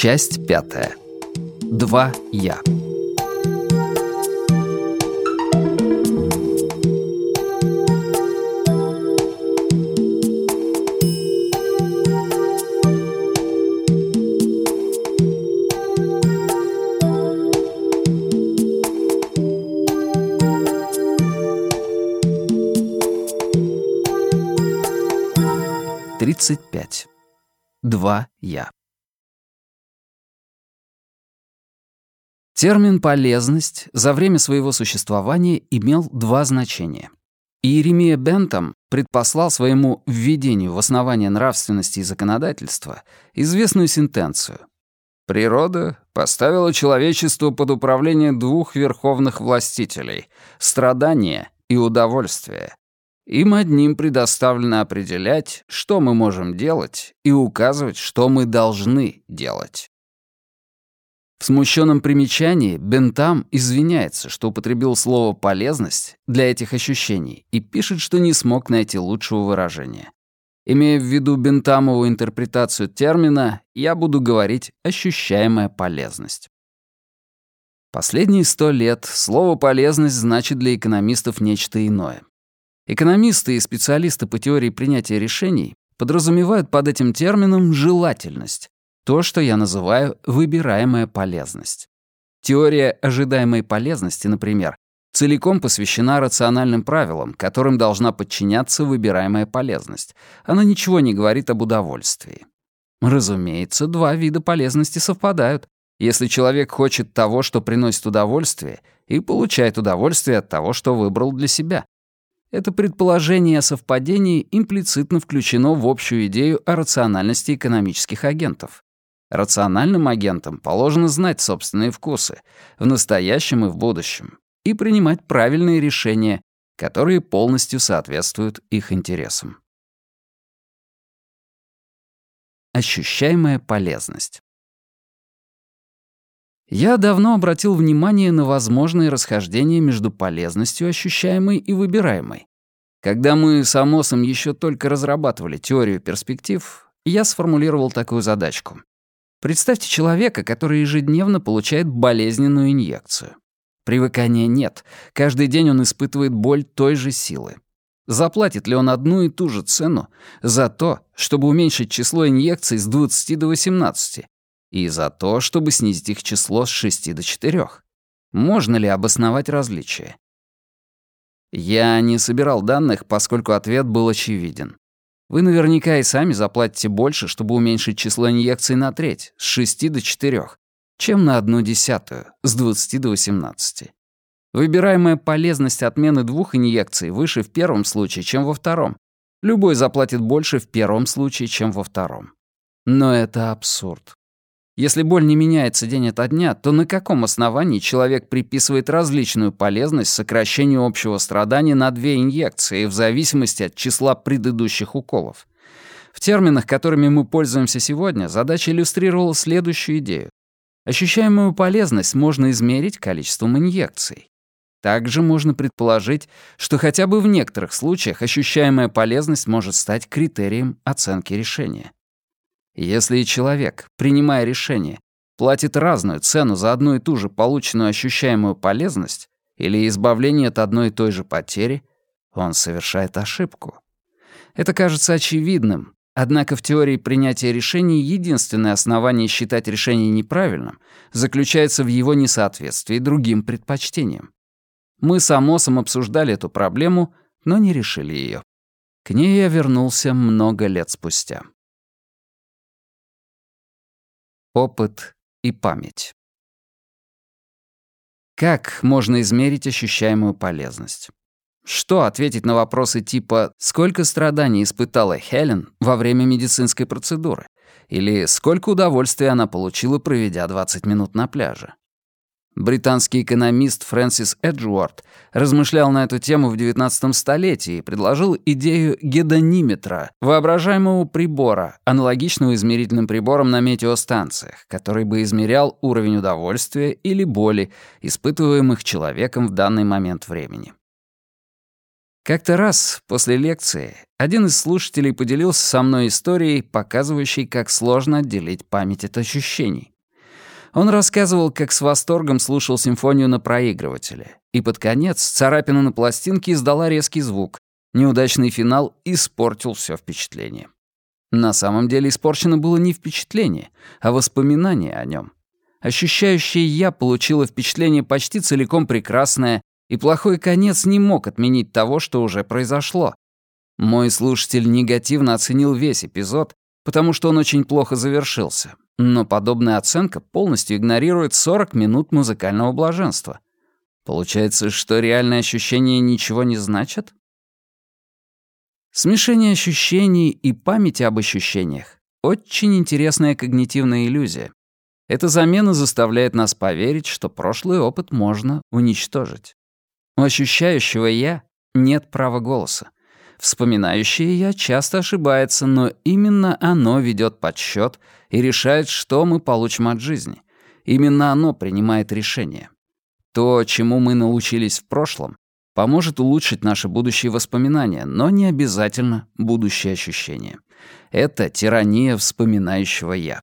Часть пятая. Два «я». Тридцать пять. Два «я». Термин «полезность» за время своего существования имел два значения. Иеремия Бентам предпослал своему введению в основание нравственности и законодательства известную сентенцию. Природа поставила человечество под управление двух верховных властителей — страдания и удовольствия. Им одним предоставлено определять, что мы можем делать, и указывать, что мы должны делать. В смущенном примечании Бентам извиняется, что употребил слово «полезность» для этих ощущений и пишет, что не смог найти лучшего выражения. Имея в виду Бентамову интерпретацию термина, я буду говорить «ощущаемая полезность». Последние сто лет слово «полезность» значит для экономистов нечто иное. Экономисты и специалисты по теории принятия решений подразумевают под этим термином желательность, то, что я называю выбираемая полезность. Теория ожидаемой полезности, например, целиком посвящена рациональным правилам, которым должна подчиняться выбираемая полезность. Она ничего не говорит об удовольствии. Разумеется, два вида полезности совпадают, если человек хочет того, что приносит удовольствие, и получает удовольствие от того, что выбрал для себя. Это предположение о совпадении имплицитно включено в общую идею о рациональности экономических агентов. Рациональным агентам положено знать собственные вкусы, в настоящем и в будущем, и принимать правильные решения, которые полностью соответствуют их интересам. Ощущаемая полезность. Я давно обратил внимание на возможные расхождения между полезностью ощущаемой и выбираемой. Когда мы с Амосом еще только разрабатывали теорию перспектив, я сформулировал такую задачку Представьте человека, который ежедневно получает болезненную инъекцию. Привыкания нет. Каждый день он испытывает боль той же силы. Заплатит ли он одну и ту же цену за то, чтобы уменьшить число инъекций с 20 до 18, и за то, чтобы снизить их число с 6 до 4? Можно ли обосновать различия? Я не собирал данных, поскольку ответ был очевиден. Вы наверняка и сами заплатите больше, чтобы уменьшить число инъекций на треть, с 6 до 4, чем на одну десятую, с 20 до 18. Выбираемая полезность отмены двух инъекций выше в первом случае, чем во втором. Любой заплатит больше в первом случае, чем во втором. Но это абсурд. Если боль не меняется день ото дня, то на каком основании человек приписывает различную полезность сокращению общего страдания на две инъекции в зависимости от числа предыдущих уколов? В терминах, которыми мы пользуемся сегодня, задача иллюстрировала следующую идею. Ощущаемую полезность можно измерить количеством инъекций. Также можно предположить, что хотя бы в некоторых случаях ощущаемая полезность может стать критерием оценки решения. Если человек, принимая решение, платит разную цену за одну и ту же полученную ощущаемую полезность или избавление от одной и той же потери, он совершает ошибку. Это кажется очевидным, однако в теории принятия решений единственное основание считать решение неправильным заключается в его несоответствии другим предпочтениям. Мы с Амосом обсуждали эту проблему, но не решили ее. К ней я вернулся много лет спустя. Опыт и память. Как можно измерить ощущаемую полезность? Что ответить на вопросы типа «Сколько страданий испытала Хелен во время медицинской процедуры?» или «Сколько удовольствия она получила, проведя 20 минут на пляже?» Британский экономист Фрэнсис Эджуард размышлял на эту тему в XIX столетии и предложил идею гедониметра, воображаемого прибора, аналогичного измерительным приборам на метеостанциях, который бы измерял уровень удовольствия или боли, испытываемых человеком в данный момент времени. Как-то раз, после лекции, один из слушателей поделился со мной историей, показывающей, как сложно отделить память от ощущений. Он рассказывал, как с восторгом слушал симфонию на проигрывателе, и под конец царапина на пластинке издала резкий звук. Неудачный финал испортил все впечатление. На самом деле испорчено было не впечатление, а воспоминание о нем. Ощущающее «я» получило впечатление почти целиком прекрасное, и плохой конец не мог отменить того, что уже произошло. Мой слушатель негативно оценил весь эпизод, потому что он очень плохо завершился. Но подобная оценка полностью игнорирует 40 минут музыкального блаженства. Получается, что реальные ощущения ничего не значат? Смешение ощущений и памяти об ощущениях — очень интересная когнитивная иллюзия. Эта замена заставляет нас поверить, что прошлый опыт можно уничтожить. У ощущающего «я» нет права голоса. Вспоминающее «я» часто ошибается, но именно оно ведет подсчет и решает, что мы получим от жизни. Именно оно принимает решение. То, чему мы научились в прошлом, поможет улучшить наши будущие воспоминания, но не обязательно будущие ощущения. Это тирания вспоминающего «я».